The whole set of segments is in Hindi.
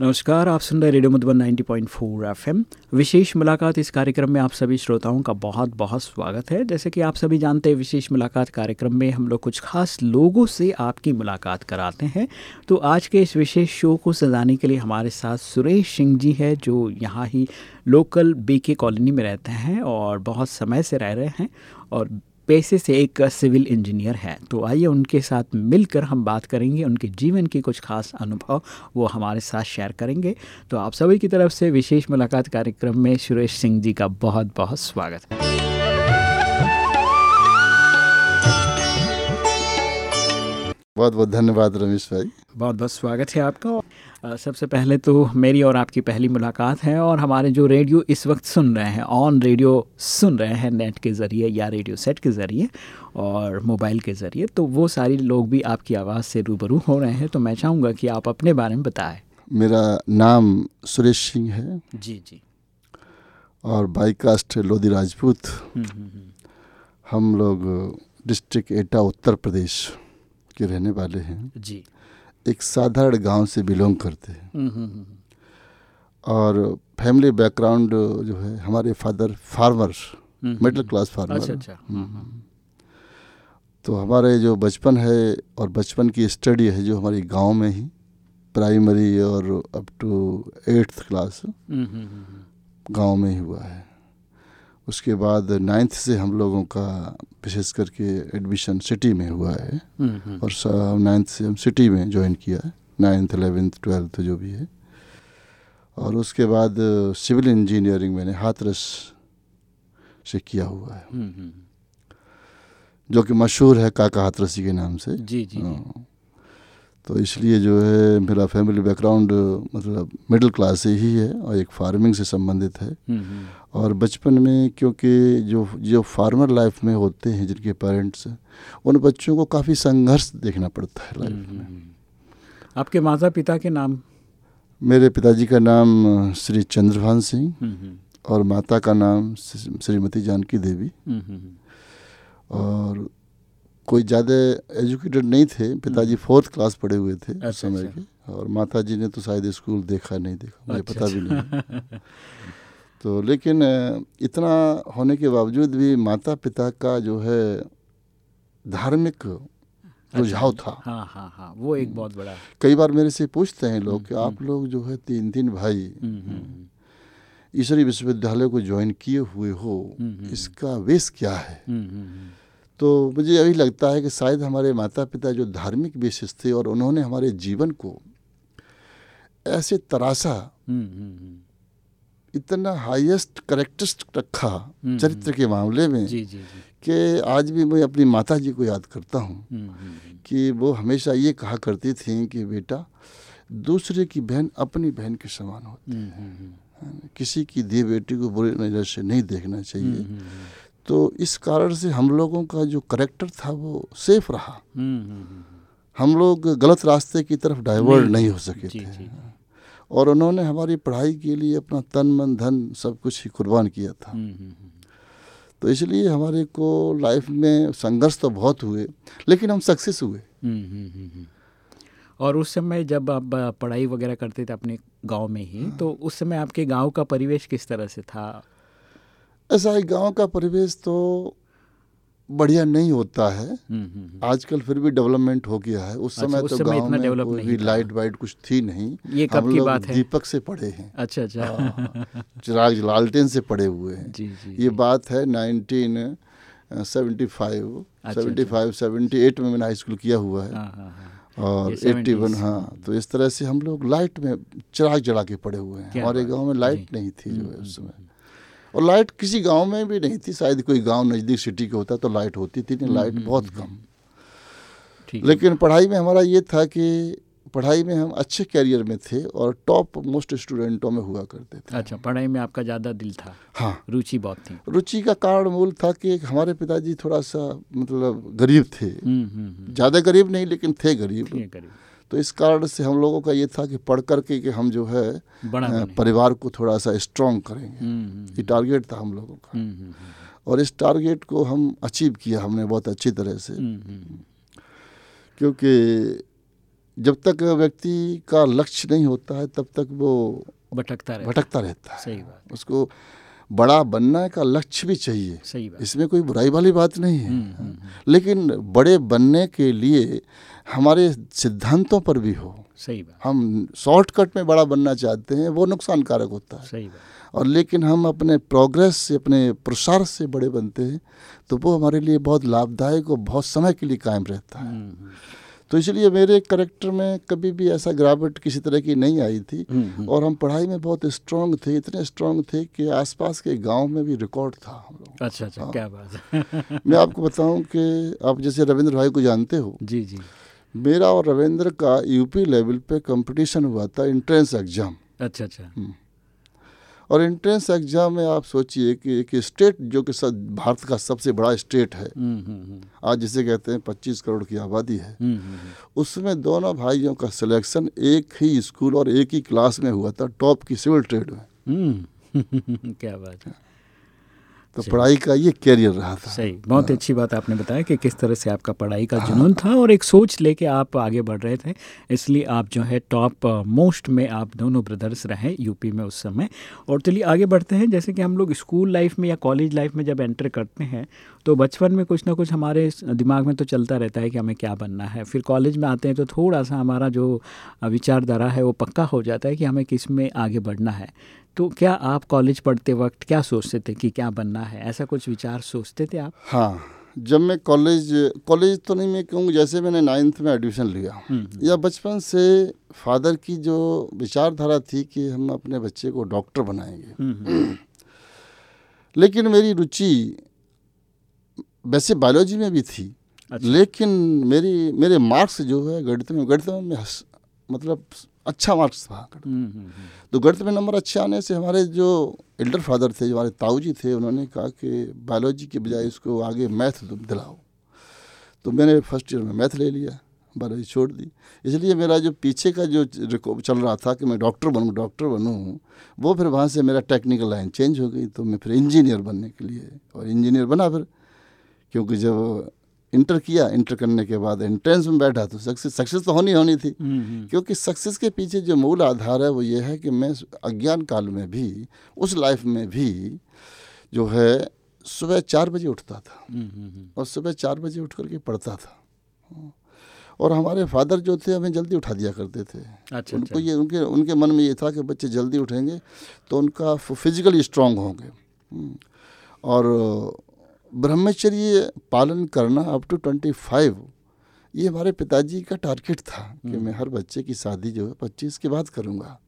नमस्कार, आप सुन रहे रेडियो मधुबन 90.4 एफएम। विशेष मुलाकात इस कार्यक्रम में आप सभी श्रोताओं का बहुत बहुत स्वागत है। जैसे कि आप सभी जानते हैं, विशेष मुलाकात कार्यक्रम में हम लोग कुछ खास लोगों से आपकी मुलाकात कराते हैं। तो आज के इस विशेष शो को सजाने के लिए हमारे साथ सुरेश सिंह जी है, जो यहाँ ही लोकल बीके कॉलोनी में रहते हैं और बहुत समय से रह रहे हैं और पेशे से एक सिविल इंजीनियर है। तो आइए उनके साथ मिलकर हम बात करेंगे, उनके जीवन के कुछ खास अनुभव, वो हमारे साथ शेयर करेंगे। तो आप सभी की तरफ़ से विशेष मुलाकात कार्यक्रम में सुरेश सिंह जी का बहुत बहुत स्वागत। है बहुत बहुत धन्यवाद रमेश भाई। बहुत बहुत स्वागत है आपका। सबसे पहले तो मेरी और आपकी पहली मुलाकात है और हमारे जो रेडियो इस वक्त सुन रहे हैं ऑन रेडियो सुन रहे हैं नेट के ज़रिए या रेडियो सेट के ज़रिए और मोबाइल के ज़रिए तो वो सारे लोग भी आपकी आवाज़ से रूबरू हो रहे हैं तो मैं चाहूँगा कि आप अपने बारे में बताएँ। मेरा नाम सुरेश सिंह है जी जी। और बाई कास्ट लोधी राजपूत। हम्म, हम्म, हम्म। हम लोग डिस्ट्रिक्ट एटा उत्तर प्रदेश। के रहने वाले हैं जी एक साधारण गाँव से बिलोंग करते हैं हम्म, हम्म, हम्म। और फैमिली बैकग्राउंड जो है हमारे father farmer middle. Class farmer अच्छा अच्छा। तो हमारे जो बचपन है और बचपन की स्टडी है जो हमारी गाँव में ही प्राइमरी और अप टू एट्थ क्लास। गाँव में ही हुआ है उसके बाद नाइन्थ से हम लोगों का विशेष करके एडमिशन सिटी में हुआ है। और नाइन्थ से हम सिटी में ज्वाइन किया है नाइन्थ एलेवेंथ ट्वेल्थ जो भी है और उसके बाद सिविल इंजीनियरिंग मैंने हाथरस से किया हुआ है। जो कि मशहूर है काका हाथरसी के नाम से जी जी जी हाँ। तो इसलिए जो है मेरा फैमिली बैकग्राउंड मतलब मिडिल क्लास से ही है और एक फ़ार्मिंग से संबंधित है हम्म, हम्म। और बचपन में क्योंकि जो जो फार्मर लाइफ में होते हैं जिनके पेरेंट्स उन बच्चों को काफ़ी संघर्ष देखना पड़ता है लाइफ हम्म, में। आपके माता पिता के नाम मेरे पिताजी का नाम श्री चंद्रभान सिंह। और माता का नाम श्रीमती जानकी देवी। और कोई ज़्यादा एजुकेटेड नहीं थे पिताजी फोर्थ क्लास पढ़े हुए थे अच्छा, उस समय अच्छा। के और माता जी ने तो शायद स्कूल देखा नहीं देखा मुझे अच्छा, पता भी नहीं। तो लेकिन इतना होने के बावजूद भी माता पिता का जो है धार्मिक रुझाव था। हाँ हाँ हाँ वो एक बहुत बड़ा कई बार मेरे से पूछते हैं लोग कि आप लोग जो है तीन तीन भाई हम्म, हम्म, ईश्वरी विश्वविद्यालय को ज्वाइन किए हुए हो हम्म, हम्म। इसका वेश क्या है? हम्म, हम्म, हम्म। तो मुझे यही लगता है कि शायद हमारे माता पिता जो धार्मिक विशेष थे और उन्होंने हमारे जीवन को ऐसे तराशा हम्म, हम्म, हम्म। इतना हाईएस्ट करेक्टिस्ट रखा चरित्र के मामले में जी जी जी। कि आज भी मैं अपनी माता जी को याद करता हूँ कि वो हमेशा ये कहा करती थी कि बेटा दूसरे की बहन अपनी बहन के समान होती हम्म, हम्म। किसी की दी बेटी को बुरी नज़र से नहीं देखना चाहिए। तो इस कारण से हम लोगों का जो करेक्टर था वो सेफ़ रहा। हम्म, हम्म, हम्म। हम लोग गलत रास्ते की तरफ़ डाइवर्ट नहीं, नहीं हो सके जी थे। जी। और उन्होंने हमारी पढ़ाई के लिए अपना तन मन धन सब कुछ ही कुर्बान किया था। तो इसलिए हमारे को लाइफ में संघर्ष तो बहुत हुए लेकिन हम सक्सेस हुए। और उस समय जब आप पढ़ाई वगैरह करते थे अपने गाँव में ही। तो उस समय आपके गाँव का परिवेश किस तरह से था? ऐसा ही गाँव का परिवेश तो बढ़िया नहीं होता है। हम्म, हम्म, हम्म। आजकल फिर भी डेवलपमेंट हो गया है। उस अच्छा, समय उस तो गाँव में कोई भी लाइट वाइट कुछ थी नहीं। ये कब हम की बात है? दीपक से पढ़े हैं। अच्छा अच्छा। चिराग लालटेन से पढ़े हुए हैं। जी जी ये बात है नाइनटीन सेवेंटी फाइव अच्छा, सेवेंटी फाइव सेवेंटी एट में मैंने हाई स्कूल किया हुआ है। हाँ हाँ हाँ। और एट्टी वन हाँ तो इस तरह से हम लोग लाइट में चिराग जला के पड़े हुए हैं। हमारे गाँव में लाइट नहीं थी जो है उस समय। और लाइट किसी गाँव में भी नहीं थी शायद कोई गाँव नज़दीक सिटी का होता तो लाइट होती थी नहीं लाइट बहुत कम। लेकिन पढ़ाई में हमारा ये था कि पढ़ाई में हम अच्छे कैरियर में थे और टॉप मोस्ट स्टूडेंटों में हुआ करते थे। अच्छा पढ़ाई में आपका ज़्यादा दिल था? हाँ। रुचि बहुत थी? रुचि का कारण मूल था कि हमारे पिताजी थोड़ा सा मतलब गरीब थे। हम्म, हम्म, हम्म। ज़्यादा गरीब नहीं लेकिन थे गरीब। है, करीब तो इस कारण से हम लोगों का ये था कि पढ़ करके कि हम जो है परिवार को थोड़ा सा स्ट्रांग करेंगे। हम्म, हम्म, ये टारगेट था हम लोगों का। हम्म, और इस टारगेट को हम अचीव किया हमने बहुत अच्छी तरह से। क्योंकि जब तक व्यक्ति का लक्ष्य नहीं होता है तब तक वो भटकता रहता भटकता रहता है। सही बात। उसको बड़ा बनना का लक्ष्य भी चाहिए। सही बात। इसमें कोई बुराई वाली बात नहीं है। लेकिन बड़े बनने के लिए हमारे सिद्धांतों पर भी हो। सही बात। हम शॉर्टकट में बड़ा बनना चाहते हैं वो नुकसानकारक होता है। सही बात। और लेकिन हम अपने प्रोग्रेस से अपने प्रसार से बड़े बनते हैं तो वो हमारे लिए बहुत लाभदायक और बहुत समय के लिए कायम रहता है। हम्म, हम्म, तो इसलिए मेरे करेक्टर में कभी भी ऐसा गिरावट किसी तरह की नहीं आई थी। हम्म, और हम पढ़ाई में बहुत स्ट्रांग थे इतने स्ट्रांग थे कि आसपास के गाँव में भी रिकॉर्ड था हम लोग अच्छा अच्छा हाँ। क्या बात। है मैं आपको बताऊँ कि आप जैसे रविंद्र भाई को जानते हो? जी जी। मेरा और रविंद्र का यूपी लेवल पे कंपटीशन हुआ था एंट्रेंस एग्ज़ाम अच्छा अच्छा। और एंट्रेंस एग्ज़ाम में आप सोचिए कि एक स्टेट जो कि सब भारत का सबसे बड़ा स्टेट है। हम्म, हम्म, हम्म, आज जिसे कहते हैं 25 करोड़ की आबादी है। हम्म, हम्म, हम्म, उसमें दोनों भाइयों का सिलेक्शन एक ही स्कूल और एक ही क्लास में हुआ था टॉप की सिविल ट्रेड में। हम्म, क्या बात है। तो पढ़ाई का ये कैरियर रहा था। सही बहुत अच्छी बात आपने बताया कि किस तरह से आपका पढ़ाई का जुनून था और एक सोच लेके आप आगे बढ़ रहे थे। इसलिए आप जो है टॉप मोस्ट में आप दोनों ब्रदर्स रहे यूपी में उस समय। और चलिए आगे बढ़ते हैं। जैसे कि हम लोग स्कूल लाइफ में या कॉलेज लाइफ में जब एंटर करते हैं तो बचपन में कुछ ना कुछ हमारे दिमाग में तो चलता रहता है कि हमें क्या बनना है। फिर कॉलेज में आते हैं तो थोड़ा सा हमारा जो विचारधारा है वो पक्का हो जाता है कि हमें किसमें आगे बढ़ना है। तो क्या आप कॉलेज पढ़ते वक्त क्या सोचते थे कि क्या बनना है? ऐसा कुछ विचार सोचते थे आप? हाँ जब मैं कॉलेज कॉलेज तो नहीं मैं कहूँगा जैसे मैंने नाइन्थ में एडमिशन लिया। या बचपन से फादर की जो विचारधारा थी कि हम अपने बच्चे को डॉक्टर बनाएँगे। लेकिन मेरी रुचि वैसे बायोलॉजी में भी थी अच्छा। लेकिन मेरी मेरे मार्क्स जो है गणित में गणित में मतलब अच्छा मार्क्स था। हम्म, हम्म, हम्म, तो गणित में नंबर अच्छे आने से हमारे जो एल्डर फादर थे जो हमारे ताऊ जी थे उन्होंने कहा कि बायोलॉजी के बजाय इसको आगे मैथ दिलाओ। तो मैंने फ़र्स्ट ईयर में मैथ ले लिया बायोलॉजी छोड़ दी। इसलिए मेरा जो पीछे का जो चल रहा था कि मैं डॉक्टर बनूँ डॉक्टर बनूँ वो फिर वहाँ से मेरा टेक्निकल लाइन चेंज हो गई तो मैं फिर इंजीनियर बनने के लिए और इंजीनियर बना फिर क्योंकि जब इंटर किया इंटर करने के बाद एंट्रेंस में बैठा तो सक्सेस सक्सेस तो होनी होनी थी। हम्म, हम्म, क्योंकि सक्सेस के पीछे जो मूल आधार है वो ये है कि मैं अज्ञान काल में भी उस लाइफ में भी जो है सुबह चार बजे उठता था। हम्म, और सुबह चार बजे उठ करके पढ़ता था। और हमारे फादर जो थे हमें जल्दी उठा दिया करते थे। अच्छा उनको अच्छा। ये उनके उनके मन में ये था कि बच्चे जल्दी उठेंगे तो उनका फिजिकली स्ट्रांग होंगे। और ब्रह्मचर्य पालन करना अप टू ट्वेंटी फाइव ये हमारे पिताजी का टारगेट था कि मैं हर बच्चे की शादी जो है पच्चीस के बाद करूँगा।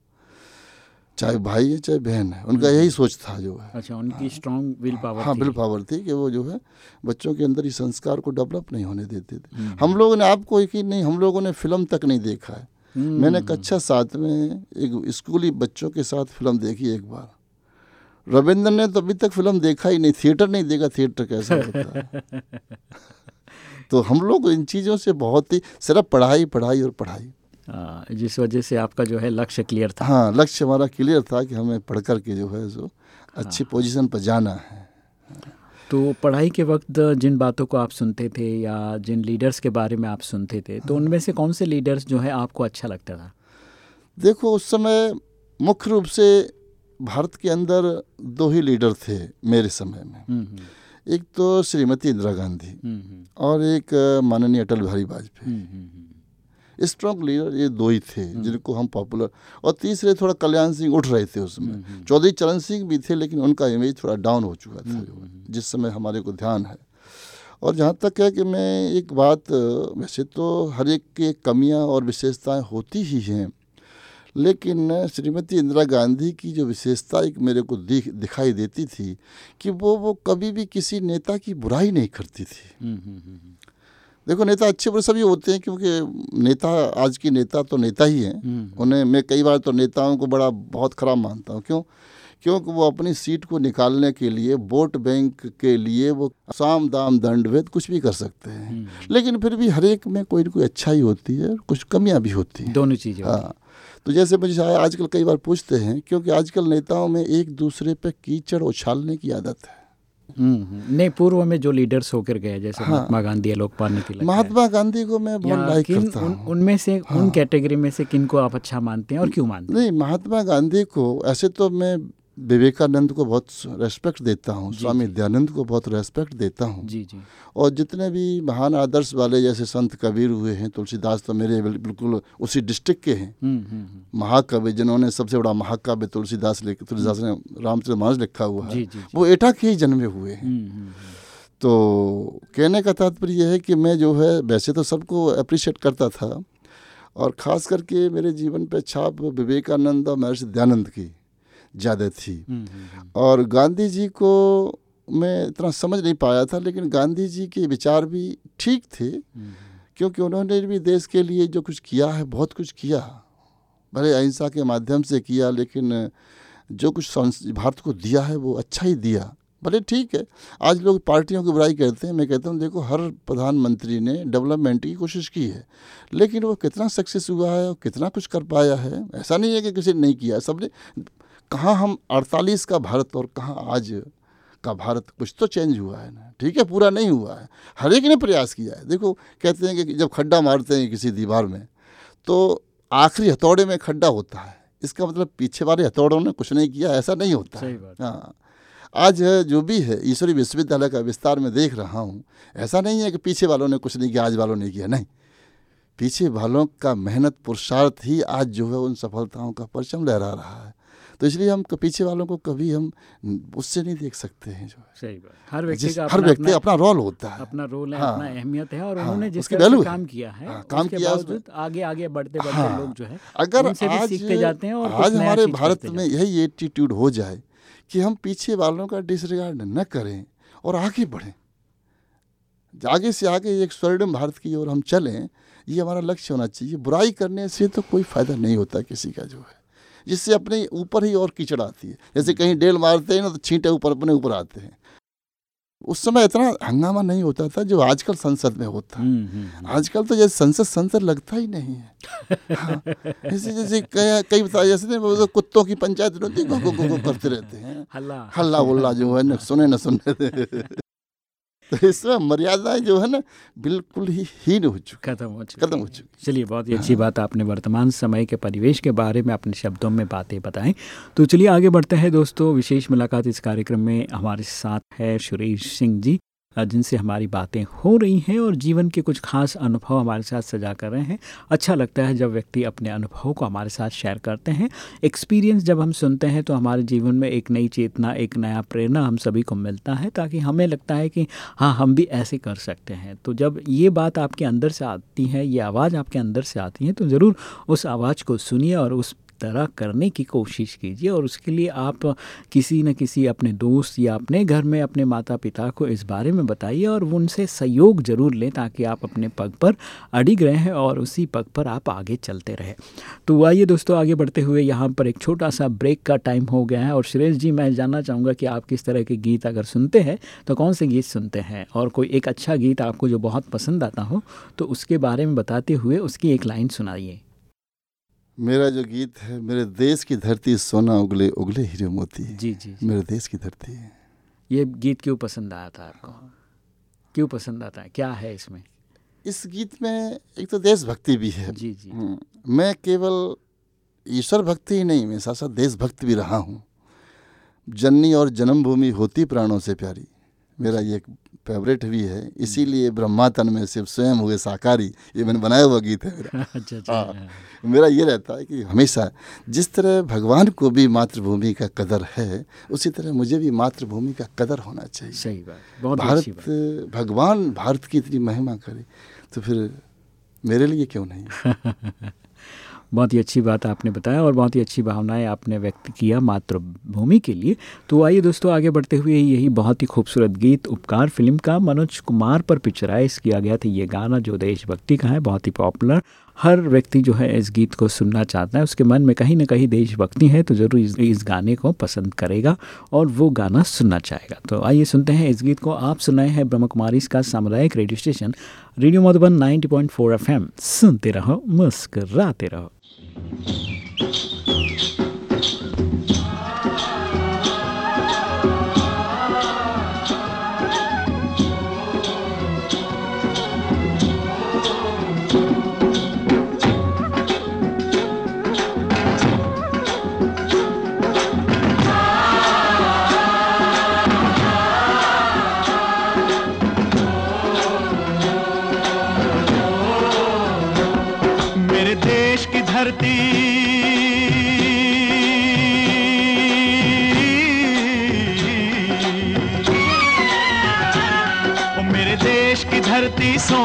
चाहे भाई है चाहे बहन है उनका यही सोच था जो है। अच्छा उनकी स्ट्रांग विल पावर हाँ बिल पावर थी कि वो जो है बच्चों के अंदर इस संस्कार को डेवलप नहीं होने देते थे। हम्म, हम लोगों ने आपको यकीन नहीं हम लोगों ने फ़िल्म तक नहीं देखा है। हम्म, मैंने कक्षा सात में एक स्कूली बच्चों के साथ फ़िल्म देखी एक बार। रविंद्र ने तो अभी तक फ़िल्म देखा ही नहीं थिएटर नहीं देखा थिएटर कैसा होता है? तो हम लोग इन चीज़ों से बहुत ही सिर्फ़ पढ़ाई पढ़ाई और पढ़ाई। हाँ, जिस वजह से आपका जो है लक्ष्य क्लियर था। हाँ लक्ष्य हमारा क्लियर था कि हमें पढ़ कर के जो है सो अच्छी पोजीशन पर जाना है। तो पढ़ाई के वक्त जिन बातों को आप सुनते थे या जिन लीडर्स के बारे में आप सुनते थे तो उनमें से कौन से लीडर्स जो है आपको अच्छा लगता था? देखो उस समय मुख्य रूप से भारत के अंदर दो ही लीडर थे मेरे समय में। हम्म, हम्म, एक तो श्रीमती इंदिरा गांधी हम्म, और एक माननीय अटल बिहारी वाजपेयी। स्ट्रॉन्ग लीडर ये दो ही थे जिनको हम पॉपुलर और तीसरे थोड़ा कल्याण सिंह उठ रहे थे उसमें चौधरी चरण सिंह भी थे लेकिन उनका इमेज थोड़ा डाउन हो चुका था जिस समय हमारे को ध्यान है। और जहाँ तक है कि मैं एक बात वैसे तो हर एक की कमियाँ और विशेषताएँ होती ही हैं लेकिन श्रीमती इंदिरा गांधी की जो विशेषता एक मेरे को दिख दिखाई देती थी कि वो वो कभी भी किसी नेता की बुराई नहीं करती थी। हम्म, हम्म, हम्म, देखो नेता अच्छे बुरे सभी होते हैं क्योंकि नेता आज की नेता तो नेता ही हैं। उन्हें मैं कई बार तो नेताओं को बड़ा बहुत खराब मानता हूँ। क्यों? क्योंकि वो अपनी सीट को निकालने के लिए वोट बैंक के लिए वो साम दाम दंड भेद कुछ भी कर सकते हैं। लेकिन फिर भी हर एक में कोई ना कोई अच्छाई होती है कुछ कमियाँ भी होती हैं। दोनों चीज़ें हाँ। तो जैसे मुझे शायद आजकल कई बार पूछते हैं क्योंकि आजकल नेताओं में एक दूसरे पे कीचड़ उछालने की आदत है हम्म, हम्म। नहीं पूर्व में जो लीडर्स होकर गए जैसे हाँ। महात्मा गांधी लोकमान्य तिलक है। महात्मा गांधी को मैं बहुत लाइक करता उन, हूँ उनमें से उन हाँ। कैटेगरी में से किनको आप अच्छा मानते हैं और क्यों मानते हैं नहीं महात्मा गांधी को ऐसे तो मैं विवेकानंद को बहुत रेस्पेक्ट देता हूँ स्वामी दयानंद को बहुत रेस्पेक्ट देता हूँ जी जी और जितने भी महान आदर्श वाले जैसे संत कबीर हुए हैं तुलसीदास तो मेरे बिल्कुल उसी डिस्ट्रिक्ट के हैं हम्म हम्म हम्म। महाकवि जिन्होंने सबसे बड़ा महाकाव्य तुलसीदास लिख तुलसीदास ने रामचंद्र मानस लिखा हुआ है। वो एटा के ही जन्मे हुए हैं। तो कहने का तात्पर्य यह है कि मैं जो है वैसे तो सबको अप्रिशिएट करता था और ख़ास करके मेरे जीवन पे छाप विवेकानंद और महर्षि दयानंद की ज़्यादा थी। हम्म, हम्म, हम्म। और गांधी जी को मैं इतना समझ नहीं पाया था लेकिन गांधी जी के विचार भी ठीक थे क्योंकि उन्होंने भी देश के लिए जो कुछ किया है बहुत कुछ किया। भले अहिंसा के माध्यम से किया लेकिन जो कुछ भारत को दिया है वो अच्छा ही दिया। भले ठीक है आज लोग पार्टियों की बुराई करते हैं मैं कहता हूँ देखो हर प्रधानमंत्री ने डेवलपमेंट की कोशिश की है लेकिन वो कितना सक्सेस हुआ है और कितना कुछ कर पाया है ऐसा नहीं है कि किसी ने नहीं किया सबने कहाँ हम 48 का भारत और कहाँ आज का भारत कुछ तो चेंज हुआ है ना। ठीक है पूरा नहीं हुआ है। हर एक ने प्रयास किया है। देखो कहते हैं कि जब खड्डा मारते हैं किसी दीवार में तो आखिरी हथौड़े में खड्डा होता है। इसका मतलब पीछे वाले हथौड़ों ने कुछ नहीं किया ऐसा नहीं होता सही बात हाँ। आज जो भी है ईश्वरी विश्वविद्यालय का विस्तार में देख रहा हूँ ऐसा नहीं है कि पीछे वालों ने कुछ नहीं किया आज वालों ने किया। नहीं। पीछे वालों का मेहनत पुरुषार्थ ही आज जो है उन सफलताओं का परचम लहरा रहा है। तो इसलिए हम पीछे वालों को कभी हम उससे नहीं देख सकते हैं जो है। सही बात। हर व्यक्ति का हर अपना व्यक्ति अपना रोल होता है। अपना रोल है हाँ। अपना अहमियत है और हाँ, उन्होंने जिस उसकी तरह से value है। काम किया है हाँ, काम किया आगे आगे बढ़ते बढ़ते हाँ, लोग जो है अगर आज सीखते जाते हैं और आज हमारे भारत में यही एटीट्यूड हो जाए कि हम पीछे वालों का डिसरिगार्ड न करें और आगे बढ़ें। आगे से आगे एक स्वर्णिम भारत की ओर हम चलें ये हमारा लक्ष्य होना चाहिए। बुराई करने से तो कोई फ़ायदा नहीं होता किसी का जो है। जिससे अपने ऊपर ही और कीचड़ आती है। जैसे कहीं डेल मारते हैं ना तो छींटे ऊपर अपने ऊपर आते हैं। उस समय इतना हंगामा नहीं होता था जो आजकल संसद में होता। है हम्म, हम्म, हम्म। आजकल तो जैसे संसद संसद लगता ही नहीं है। हाँ, ऐसे जैसे कई जैसे तो कुत्तों की पंचायत होती गो करते रहते हैं। हल्ला। हल्ला उल्ला जो है ना सुने न सुने। तो इसमें मर्यादा जो है ना बिल्कुल ही हीन हो चुकी खत्म हो चुकी खत्म हो चुकी चलिए बहुत ही अच्छी बात आपने वर्तमान समय के परिवेश के बारे में अपने शब्दों में बातें बताएँ तो चलिए आगे बढ़ते हैं दोस्तों। विशेष मुलाकात इस कार्यक्रम में हमारे साथ है सुरेश सिंह जी। जिनसे हमारी बातें हो रही हैं और जीवन के कुछ खास अनुभव हमारे साथ सजा कर रहे हैं। अच्छा लगता है जब व्यक्ति अपने अनुभव को हमारे साथ शेयर करते हैं। एक्सपीरियंस जब हम सुनते हैं तो हमारे जीवन में एक नई चेतना, एक नया प्रेरणा हम सभी को मिलता है ताकि हमें लगता है कि हाँ हम भी ऐसे कर सकते हैं। तो जब ये बात आपके अंदर से आती है, ये आवाज़ आपके अंदर से आती है तो ज़रूर उस आवाज़ को सुनिए और उस तरह करने की कोशिश कीजिए और उसके लिए आप किसी न किसी अपने दोस्त या अपने घर में अपने माता पिता को इस बारे में बताइए और उनसे सहयोग ज़रूर लें ताकि आप अपने पग पर अडिग रहें और उसी पग पर आप आगे चलते रहें। तो आइए दोस्तों, आगे बढ़ते हुए यहाँ पर एक छोटा सा ब्रेक का टाइम हो गया है और सुरेश जी, मैं जानना चाहूँगा कि आप किस तरह के गीत अगर सुनते हैं तो कौन से गीत सुनते हैं? और कोई एक अच्छा गीत आपको जो बहुत पसंद आता हो तो उसके बारे में बताते हुए उसकी एक लाइन सुनाइए। मेरा जो गीत है मेरे देश की धरती सोना उगले उगले हीरे मोती। जी जी जी। मेरे देश की धरती है। ये गीत क्यों पसंद आया था आपको? क्यों पसंद आता है? क्या है इसमें? इस गीत में एक तो देशभक्ति भी है। जी जी। हम्म, मैं केवल ईश्वर भक्ति ही नहीं मैं साथ साथ देशभक्त भी रहा हूँ। जननी और जन्मभूमि होती प्राणों से प्यारी। मेरा ये फेवरेट भी है इसीलिए ब्रह्मा तन में शिव स्वयं हुए साकारी ये मैंने बनाया हुआ गीत है मेरा। अच्छा अच्छा हाँ मेरा ये रहता है कि हमेशा जिस तरह भगवान को भी मातृभूमि का कदर है उसी तरह मुझे भी मातृभूमि का कदर होना चाहिए। सही बात बहुत भारत बात। भगवान भारत की इतनी महिमा करे तो फिर मेरे लिए क्यों नहीं? बहुत ही अच्छी बात आपने बताया और बहुत ही अच्छी भावनाएँ आपने व्यक्त किया मातृभूमि के लिए। तो आइए दोस्तों आगे बढ़ते हुए यही बहुत ही खूबसूरत गीत उपकार फ़िल्म का। मनोज कुमार पर पिक्चराइज किया गया था ये गाना जो देशभक्ति का है बहुत ही पॉपुलर। हर व्यक्ति जो है इस गीत को सुनना चाहता है उसके मन में कहीं ना कहीं देशभक्ति है तो ज़रूर इस, गाने को पसंद करेगा और वो गाना सुनना चाहेगा। तो आइए सुनते हैं इस गीत को। आप सुनाए हैं ब्रह्म कुमारी इसका सामुदायिक radio station radio Madhuban 90.4 FM. सुनते रहो मुस्कराते रहो। Thank you.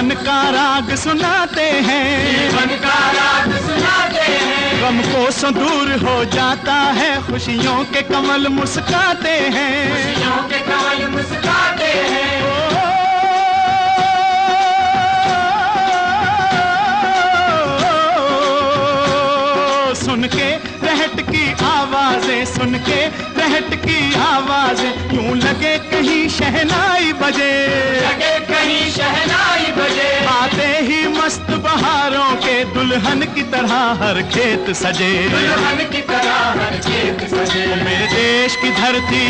जीवन का राग सुनाते हैं। जीवन का राग सुनाते हैं। गम को संदूर हो जाता है खुशियों के कमल मुस्काते हैं। खुशियों के कमल मुस्काते हैं। सुन के आवाज़ें सुन के रहट की आवाज़ें यूँ लगे कहीं शहनाई बजे। लगे कहीं शहनाई बजे। आते ही मस्त बहारों के दुल्हन की तरह हर खेत सजे। दुल्हन की तरह हर खेत सजे। मेरे देश की धरती।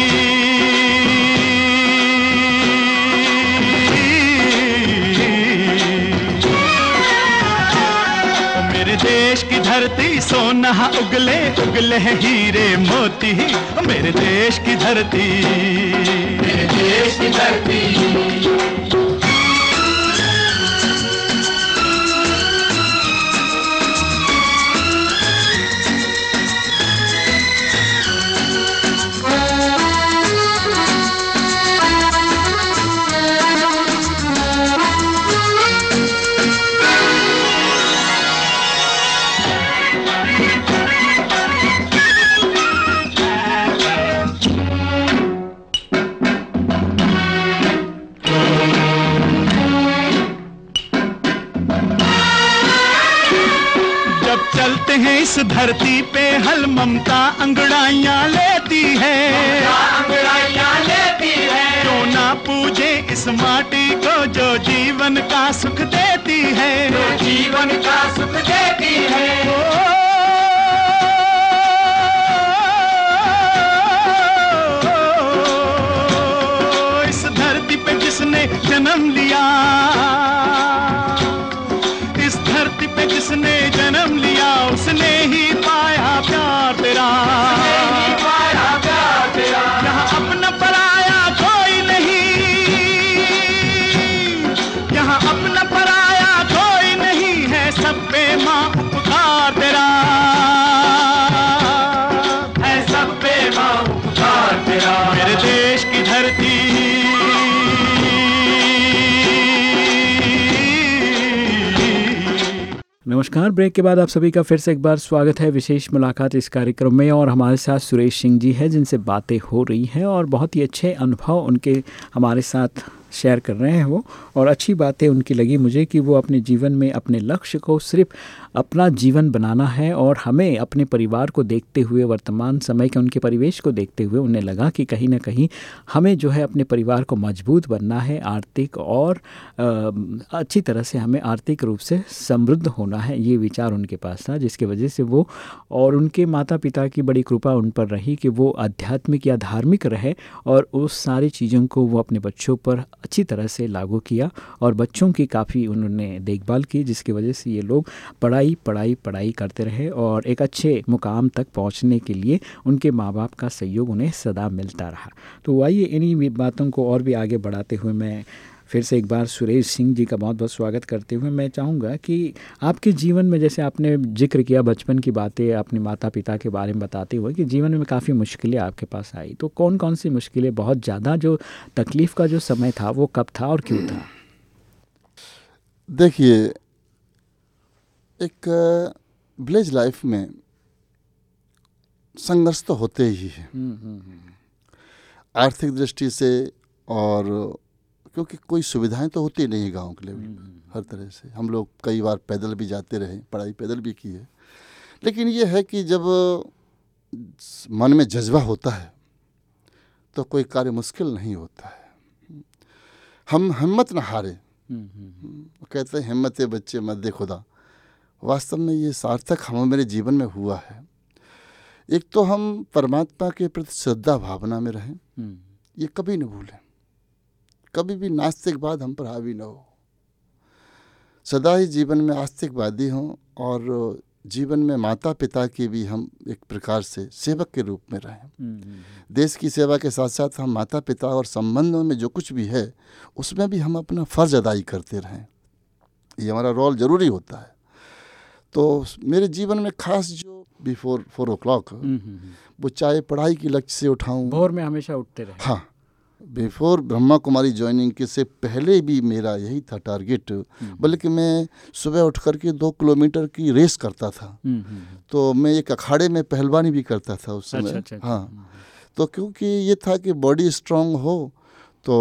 देश धरती सोना उगले उगले हीरे मोती मेरे देश की धरती। मेरे देश की धरती। धरती पे हल ममता अंगड़ाइयाँ लेती है। अंगड़ाइया लेती है। जो ना पूजे इस माटी को जो जीवन का सुख देती है। जो जीवन का सुख देती है। इस नमस्कार। ब्रेक के बाद आप सभी का फिर से एक बार स्वागत है। विशेष मुलाकात इस कार्यक्रम में और हमारे साथ सुरेश सिंह जी हैं, जिनसे बातें हो रही हैं और बहुत ही अच्छे अनुभव उनके हमारे साथ शेयर कर रहे हैं वो। और अच्छी बातें उनकी लगी मुझे कि वो अपने जीवन में, अपने लक्ष्य को सिर्फ़ अपना जीवन बनाना है और हमें अपने परिवार को देखते हुए, वर्तमान समय के उनके परिवेश को देखते हुए उन्हें लगा कि कहीं ना कहीं हमें जो है अपने परिवार को मज़बूत बनना है, आर्थिक और अच्छी तरह से हमें आर्थिक रूप से समृद्ध होना है, ये विचार उनके पास था, जिसकी वजह से वो और उनके माता पिता की बड़ी कृपा उन पर रही कि वो आध्यात्मिक या धार्मिक रहे और उस सारी चीज़ों को वो अपने बच्चों पर अच्छी तरह से लागू किया और बच्चों की काफ़ी उन्होंने देखभाल की, जिसकी वजह से ये लोग पढ़ाई पढ़ाई पढ़ाई पढ़ाई करते रहे और एक अच्छे मुकाम तक पहुँचने के लिए उनके माँ बाप का सहयोग उन्हें सदा मिलता रहा। तो आइए इन्हीं बातों को और भी आगे बढ़ाते हुए मैं फिर से एक बार सुरेश सिंह जी का बहुत बहुत स्वागत करते हुए मैं चाहूँगा कि आपके जीवन में जैसे आपने ज़िक्र किया बचपन की बातें, अपने माता पिता के बारे में बताते हुए कि जीवन में काफ़ी मुश्किलें आपके पास आई। तो कौन कौन सी मुश्किलें बहुत ज़्यादा जो तकलीफ़ का जो समय था, वो कब था और क्यों था? देखिए एक विलेज लाइफ में संघर्ष तो होते ही है। हम्म, हम्म, हम्म। आर्थिक दृष्टि से और क्योंकि कोई सुविधाएँ तो होती नहीं है गाँव के लिए। हर तरह से। हम लोग कई बार पैदल भी जाते रहे पढ़ाई पैदल भी की है। लेकिन ये है कि जब मन में जज्बा होता है तो कोई कार्य मुश्किल नहीं होता है। हम हिम्मत न हारे। कहते हैं हिम्मत बच्चे मध्य खुदा। वास्तव में ये सार्थक हम मेरे जीवन में हुआ है। एक तो हम परमात्मा के प्रति श्रद्धा भावना में रहें। ये कभी न भूलें। कभी भी नास्तिकवाद हम पर हावी न हो। सदा ही जीवन में आस्तिकवादी हों और जीवन में माता पिता की भी हम एक प्रकार से सेवक के रूप में रहें। हम्म, हम्म, हम्म। देश की सेवा के साथ साथ हम माता पिता और संबंधों में जो कुछ भी है उसमें भी हम अपना फ़र्ज़ अदाई करते रहें। ये हमारा रोल ज़रूरी होता है। तो मेरे जीवन में खास जो बिफोर फोर ओ क्लॉक वो चाहे पढ़ाई की लक्ष्य से उठाऊं। भोर में हमेशा उठते रहे। हाँ बिफोर ब्रह्मा कुमारी ज्वाइनिंग के से पहले भी मेरा यही था टारगेट हम्म। बल्कि मैं सुबह उठ करके दो किलोमीटर की रेस करता था। हम्म, हम्म, तो मैं एक अखाड़े में पहलवानी भी करता था उस समय। अच्छा, अच्छा, अच्छा, हाँ। तो क्योंकि ये था कि बॉडी स्ट्रांग हो तो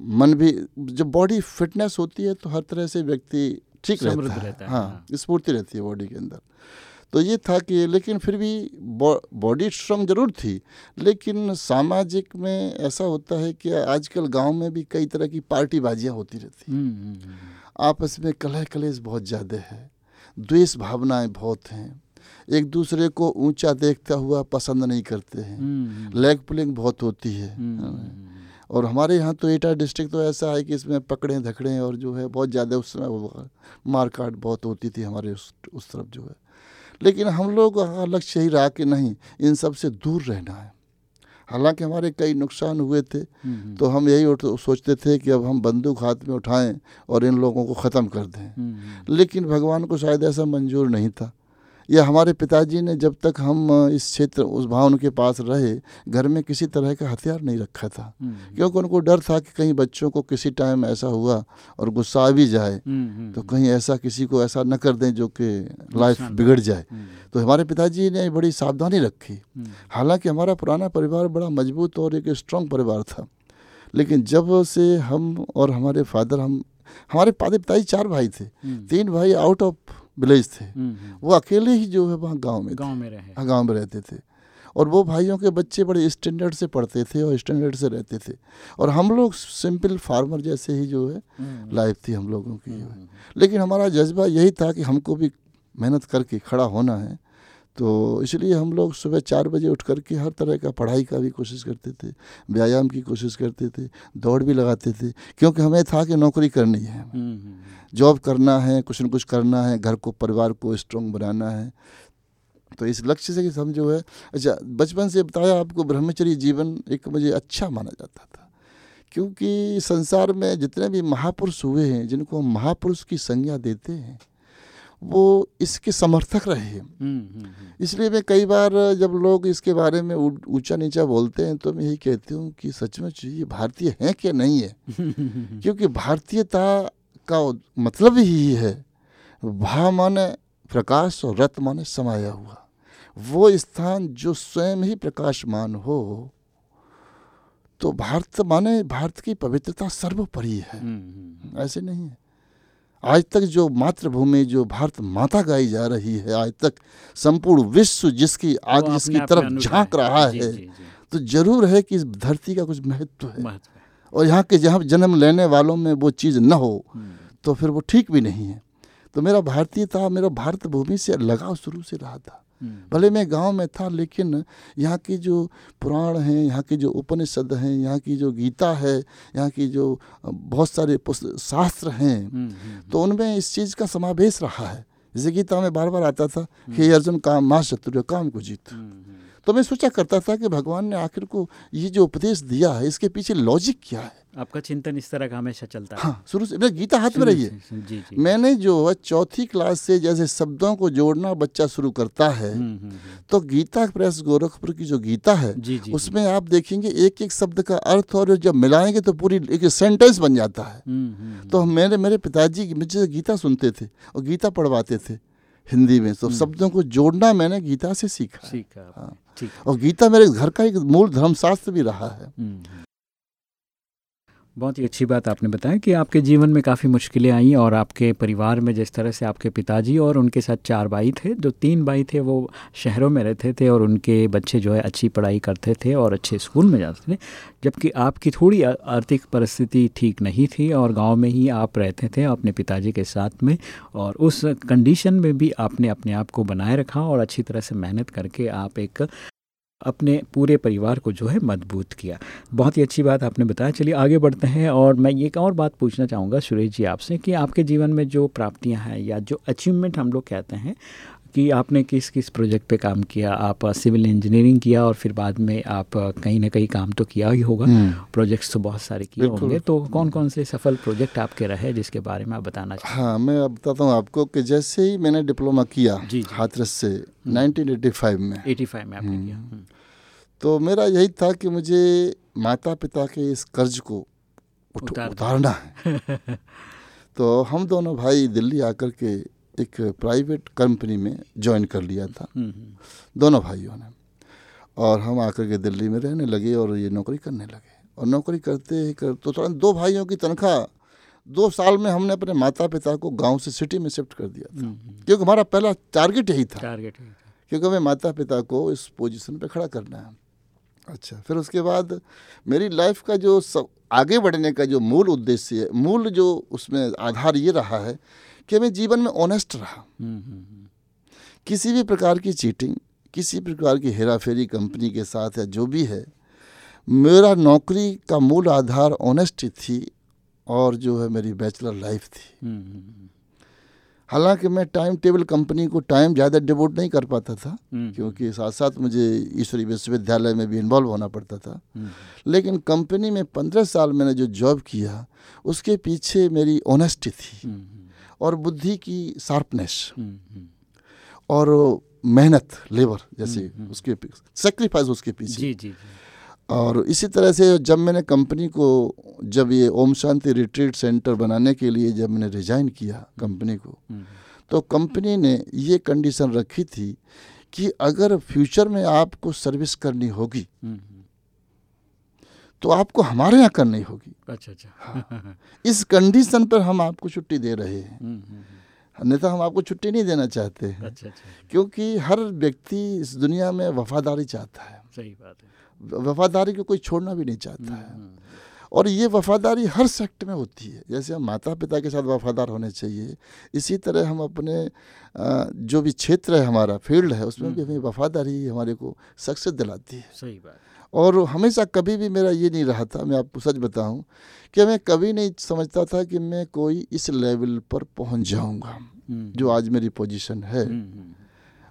मन भी जब बॉडी फिटनेस होती है तो हर तरह से व्यक्ति ठीक रहता है, रहता है हाँ, हाँ। स्फूर्ति रहती है बॉडी के अंदर। तो ये था कि लेकिन फिर भी बॉडी स्ट्रॉन्ग ज़रूर थी लेकिन सामाजिक में ऐसा होता है कि आजकल गाँव में भी कई तरह की पार्टी बाजियाँ होती रहती हैं। हम्म, हम्म, हम्म, आपस में कलह कलेश बहुत ज़्यादा है द्वेष भावनाएँ बहुत हैं एक दूसरे को ऊँचा देखता हुआ पसंद नहीं करते हैं लेग पुलिंग बहुत होती है। और हमारे यहाँ तो एटा डिस्ट्रिक्ट तो ऐसा है कि इसमें पकड़े धकड़े और जो है बहुत ज़्यादा उस समय मारकाट बहुत होती थी हमारे उस उस तरफ़ जो है। लेकिन हम लोग का लक्ष्य यही रहा कि नहीं इन सबसे दूर रहना है। हालाँकि हमारे कई नुकसान हुए थे हम्म, हम्म। तो हम यही सोचते थे कि अब हम बंदूक हाथ में उठाएँ और इन लोगों को ख़त्म कर दें। हम्म, लेकिन भगवान को शायद ऐसा मंजूर नहीं था। या हमारे पिताजी ने जब तक हम इस क्षेत्र उस भावन के पास रहे घर में किसी तरह का हथियार नहीं रखा था। हम्म। क्योंकि उनको डर था कि कहीं बच्चों को किसी टाइम ऐसा हुआ और गुस्सा भी जाए हम्म, हम्म, तो कहीं ऐसा किसी को ऐसा न कर दें जो कि लाइफ बिगड़ जाए। तो हमारे पिताजी ने बड़ी सावधानी रखी। हालाँकि हमारा पुराना परिवार बड़ा मज़बूत और एक स्ट्रॉन्ग परिवार था। लेकिन जब से हम और हमारे फादर हम हमारे पादे पिताजी चार भाई थे। तीन भाई आउट ऑफ़ विलेज थे। हम्म, हम्म। वो अकेले ही जो है वहाँ गाँव में गाँव में रहे। हाँ गाँव में रहते थे। और वो भाइयों के बच्चे बड़े स्टैंडर्ड से पढ़ते थे और स्टैंडर्ड से रहते थे। और हम लोग सिंपल फार्मर जैसे ही जो है लाइफ हम्म, थी हम लोगों की। लेकिन हमारा जज्बा यही था कि हमको भी मेहनत करके खड़ा होना है। तो इसलिए हम लोग सुबह चार बजे उठ करके हर तरह का पढ़ाई का भी कोशिश करते थे व्यायाम की कोशिश करते थे दौड़ भी लगाते थे क्योंकि हमें था कि नौकरी करनी है। हम्म, हम्म, हम्म। जॉब करना है कुछ न कुछ करना है घर को परिवार को स्ट्रॉन्ग बनाना है। तो इस लक्ष्य से कि हम जो है अच्छा बचपन से बताया आपको ब्रह्मचर्य जीवन एक मुझे अच्छा माना जाता था। क्योंकि संसार में जितने भी महापुरुष हुए हैं जिनको हम महापुरुष की संज्ञा देते हैं वो इसके समर्थक रहे हैं। हम्म, हम्म, हम्म। इसलिए मैं कई बार जब लोग इसके बारे में ऊँचा नीचा बोलते हैं तो मैं यही कहती हूँ कि सचमुच ये भारतीय है क्या नहीं है? क्योंकि भारतीयता का मतलब ही है भा माने प्रकाश और रत माने समाया हुआ। वो स्थान जो स्वयं ही प्रकाशमान हो तो भारत माने भारत की पवित्रता सर्वोपरि है। ऐसे नहीं है। आज तक जो मातृभूमि जो भारत माता गाई जा रही है आज तक संपूर्ण विश्व जिसकी आज वो जिसकी तरफ़ झाँक रहा है तो ज़रूर है कि इस धरती का कुछ महत्व है। और यहाँ के जहाँ जन्म लेने वालों में वो चीज़ न हो हम्म, तो फिर वो ठीक भी नहीं है। तो मेरा भारतीयता मेरा भारत भूमि से लगाव शुरू से रहा था। भले मैं गाँव में था लेकिन यहाँ की जो पुराण हैं यहाँ की जो उपनिषद हैं यहाँ की जो गीता है यहाँ की जो बहुत सारे शास्त्र हैं हम्म, हम्म, तो उनमें इस चीज़ का समावेश रहा है। जैसे गीता में बार बार आता था कि अर्जुन काम माँ शत्रु काम को जीत। हम्म, हम्म, तो मैं सोचा करता था कि भगवान ने आखिर को ये जो उपदेश दिया है इसके पीछे लॉजिक क्या है? आपका चिंतन इस तरह का हमेशा चलता है। हाँ शुरू से मेरा गीता हाथ में रही है जी जी। मैंने जो है चौथी क्लास से जैसे शब्दों को जोड़ना बच्चा शुरू करता है हम्म, हम्म, हम्म, तो गीता प्रेस गोरखपुर की जो गीता है जी जी उसमें आप देखेंगे एक एक शब्द का अर्थ और जब मिलाएँगे तो पूरी एक सेंटेंस बन जाता है। तो मेरे मेरे पिताजी मुझे गीता सुनते थे और गीता पढ़वाते थे। हिंदी में। तो शब्दों को जोड़ना मैंने गीता से सीखा सीखा। ठीक है। हाँ। और गीता मेरे घर का एक मूल धर्मशास्त्र भी रहा है। हम्म, हम्म। बहुत ही अच्छी बात आपने बताया कि आपके जीवन में काफ़ी मुश्किलें आई और आपके परिवार में जिस तरह से आपके पिताजी और उनके साथ चार भाई थे, जो तीन भाई थे वो शहरों में रहते थे और उनके बच्चे जो है अच्छी पढ़ाई करते थे और अच्छे स्कूल में जाते थे, जबकि आपकी थोड़ी आर्थिक परिस्थिति ठीक नहीं थी और गाँव में ही आप रहते थे अपने पिताजी के साथ में और उस कंडीशन में भी आपने अपने आप को बनाए रखा और अच्छी तरह से मेहनत करके आप एक अपने पूरे परिवार को जो है मज़बूत किया। बहुत ही अच्छी बात आपने बताया। चलिए आगे बढ़ते हैं और मैं एक और बात पूछना चाहूँगा सुरेश जी आपसे कि आपके जीवन में जो प्राप्तियाँ हैं या जो अचीवमेंट हम लोग कहते हैं कि आपने किस किस प्रोजेक्ट पे काम किया? आप सिविल इंजीनियरिंग किया और फिर बाद में आप कहीं ना कहीं काम तो किया ही होगा। प्रोजेक्ट्स तो बहुत सारे किए होंगे। तो कौन कौन से सफल प्रोजेक्ट आपके रहे जिसके बारे में आप बताना चाहें? हाँ मैं अब बताता हूँ आपको कि जैसे ही मैंने डिप्लोमा किया जी, जी। हाथरस से 1985 में। एटी फाइव में आपने किया हम्म, तो मेरा यही था कि मुझे माता पिता के इस कर्ज को उठ, उतार उतारना है। तो हम दोनों भाई दिल्ली आकर के एक प्राइवेट कंपनी में ज्वाइन कर लिया था। हम्म, हम्म, दोनों भाइयों ने। और हम आकर के दिल्ली में रहने लगे और ये नौकरी करने लगे। और नौकरी करते ही कर तो तुरंत दो भाइयों की तनख्वाह दो साल में हमने अपने माता पिता को गाँव से सिटी में शिफ्ट कर दिया था। हम्म, क्योंकि हमारा पहला टारगेट यही था। टारगेट। क्योंकि हमें माता पिता को इस पोजीशन पे खड़ा करना है। अच्छा फिर उसके बाद मेरी लाइफ का जो सब आगे बढ़ने का जो मूल उद्देश्य है मूल जो उसमें आधार ये रहा है कि मैं जीवन में ऑनेस्ट रहा। हम्म, हम्म, हम्म, किसी भी प्रकार की चीटिंग किसी प्रकार की हेरा फेरी कंपनी के साथ या जो भी है मेरा नौकरी का मूल आधार ऑनेस्टी थी और जो है मेरी बैचलर लाइफ थी। हालाँकि मैं टाइम टेबल कंपनी को टाइम ज़्यादा डिवोट नहीं कर पाता था क्योंकि साथ साथ मुझे ईश्वरी विश्वविद्यालय में भी इन्वॉल्व होना पड़ता था। लेकिन कंपनी में पंद्रह साल मैंने जो जॉब किया उसके पीछे मेरी ऑनेस्टी थी। और बुद्धि की शार्पनेस। हम्म, हम्म, और मेहनत लेबर जैसे उसके सेक्रीफाइस उसके पीछे। जी जी जी। और इसी तरह से जब मैंने कंपनी को जब ये ओम शांति रिट्रीट सेंटर बनाने के लिए जब मैंने रिजाइन किया कंपनी को हम्म, तो कंपनी ने ये कंडीशन रखी थी कि अगर फ्यूचर में आपको सर्विस करनी होगी हम्म, हम्म, तो आपको हमारे यहाँ करनी होगी। अच्छा अच्छा। हाँ। इस कंडीशन पर हम आपको छुट्टी दे रहे हैं। हम्म, हम्म, अन्यथा हम आपको छुट्टी नहीं देना चाहते हैं। अच्छा अच्छा क्योंकि हर व्यक्ति इस दुनिया में वफादारी चाहता है। सही बात है। वफादारी को कोई छोड़ना भी नहीं चाहता है। हम्म, और ये वफादारी हर सेक्ट में होती है। जैसे हम माता पिता के साथ वफादार होने चाहिए। इसी तरह हम अपने जो भी क्षेत्र है हमारा फ़ील्ड है उसमें भी हमें वफादारी हमारे को सक्सेस दिलाती है। सही बात और हमेशा कभी भी मेरा ये नहीं रहा था मैं आपको सच बताऊँ कि मैं कभी नहीं समझता था कि मैं कोई इस लेवल पर पहुँच जाऊँगा हम्म, जो आज मेरी पोजीशन है। हम्म, हम्म,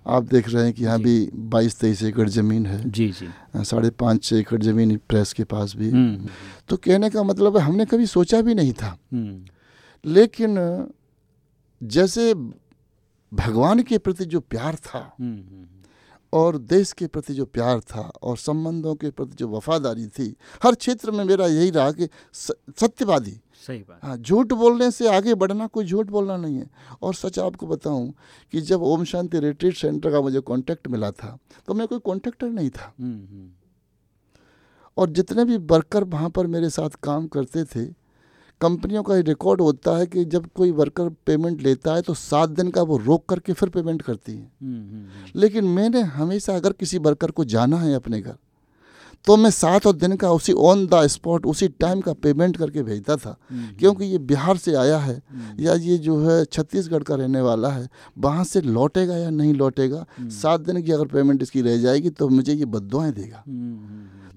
आप देख रहे हैं कि यहाँ भी बाईस तेईस एकड़ ज़मीन है। जी जी। साढ़े पाँच छः एकड़ ज़मीन प्रेस के पास भी। हम्म, हम्म, तो कहने का मतलब है हमने कभी सोचा भी नहीं था। हम्म, लेकिन जैसे भगवान के प्रति जो प्यार था हम्म, हम्म, और देश के प्रति जो प्यार था और संबंधों के प्रति जो वफादारी थी हर क्षेत्र में मेरा यही रहा कि सत्यवादी। सही बात। हाँ झूठ बोलने से आगे बढ़ना कोई झूठ बोलना नहीं है। और सच आपको बताऊँ कि जब ओम शांति रिट्रीट सेंटर का मुझे कांटेक्ट मिला था तो मैं कोई कॉन्ट्रैक्टर नहीं था। हम्म, हम्म, और जितने भी वर्कर वहाँ पर मेरे साथ काम करते थे कंपनियों का रिकॉर्ड होता है कि जब कोई वर्कर पेमेंट लेता है तो सात दिन का वो रोक करके फिर पेमेंट करती है। हम्म, हम्म, हम्म। लेकिन मैंने हमेशा अगर किसी वर्कर को जाना है अपने घर तो मैं सात और दिन का उसी ऑन द स्पॉट उसी टाइम का पेमेंट करके भेजता था। क्योंकि ये बिहार से आया है या ये जो है छत्तीसगढ़ का रहने वाला है वहाँ से लौटेगा या नहीं लौटेगा सात दिन की अगर पेमेंट इसकी रह जाएगी तो मुझे ये बदुआएँ देगा।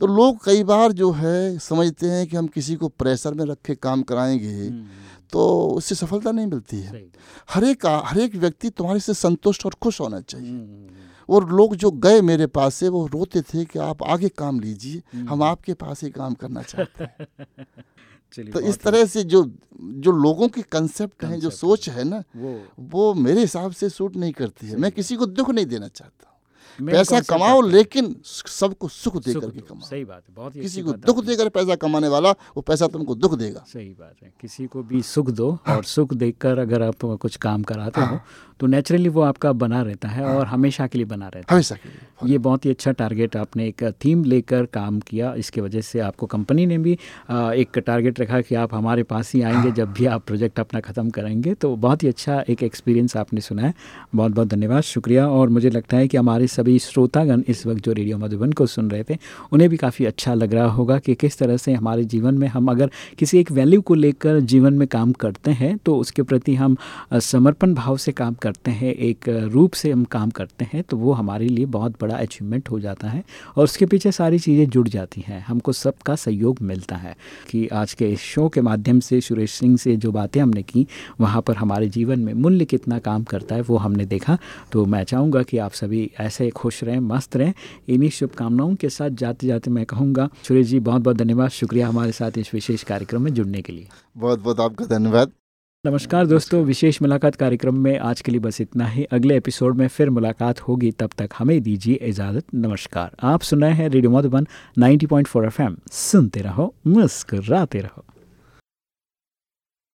तो लोग कई बार जो है समझते हैं कि हम किसी को प्रेशर में रख के काम कराएँगे हम्म, तो उससे सफलता नहीं मिलती है। हर एक हर एक व्यक्ति तुम्हारे से संतुष्ट और खुश होना चाहिए। हम्म, हम्म, और लोग जो गए मेरे पास से वो रोते थे कि आप आगे काम लीजिए हम आपके पास ही काम करना चाहते हैं। तो इस तरह से जो जो लोगों के कंसेप्ट हैं जो सोच है। ना वो वो मेरे हिसाब से सूट नहीं करती है। मैं किसी को दुख नहीं देना चाहता। पैसा कमाओ लेकिन सबको सुख दे के करके कमाओ। सही बात है बहुत ही किसी को दुख देकर पैसा कमाने वाला वो पैसा तुमको दुख देगा। सही बात है किसी को भी सुख दो और सुख देकर अगर आप कुछ काम कराते हो। तो नेचुरली वो आपका बना रहता है और हमेशा के लिए बना रहता हमेशा के लिए है। ये बहुत ही अच्छा टारगेट आपने एक थीम लेकर काम किया इसके वजह से आपको कंपनी ने भी एक टारगेट रखा कि आप हमारे पास ही आएँगे जब भी आप प्रोजेक्ट अपना ख़त्म करेंगे। तो बहुत ही अच्छा एक एक्सपीरियंस आपने सुना है। बहुत बहुत धन्यवाद शुक्रिया। और मुझे लगता है कि हमारे सभी श्रोतागण इस वक्त जो रेडियो मधुबन को सुन रहे थे उन्हें भी काफ़ी अच्छा लग रहा होगा कि किस तरह से हमारे जीवन में हम अगर किसी एक वैल्यू को लेकर जीवन में काम करते हैं तो उसके प्रति हम समर्पण भाव से काम करते हैं, एक रूप से हम काम करते हैं तो वो हमारे लिए बहुत बड़ा अचीवमेंट हो जाता है और उसके पीछे सारी चीज़ें जुड़ जाती हैं। हमको सबका सहयोग मिलता है कि आज के इस शो के माध्यम से, सुरेश सिंह से जो बातें हमने की, वहाँ पर हमारे जीवन में मूल्य कितना काम करता है, वो हमने देखा। तो मैं चाहूँगा कि आप सभी ऐसे खुश रहें, मस्त रहें। इन्हीं शुभकामनाओं के साथ जाते जाते मैं कहूँगा, सुरेश जी बहुत बहुत धन्यवाद। शुक्रिया हमारे साथ इस विशेष कार्यक्रम में जुड़ने के लिए। बहुत बहुत आपका धन्यवाद। नमस्कार दोस्तों, विशेष मुलाकात कार्यक्रम में आज के लिए बस इतना ही। अगले एपिसोड में फिर मुलाकात होगी, तब तक हमें दीजिए इजाज़त। नमस्कार। आप सुन रहे हैं रेडियो मधुबन 90.4 एफएम। सुनते रहो, मुस्कराते रहो।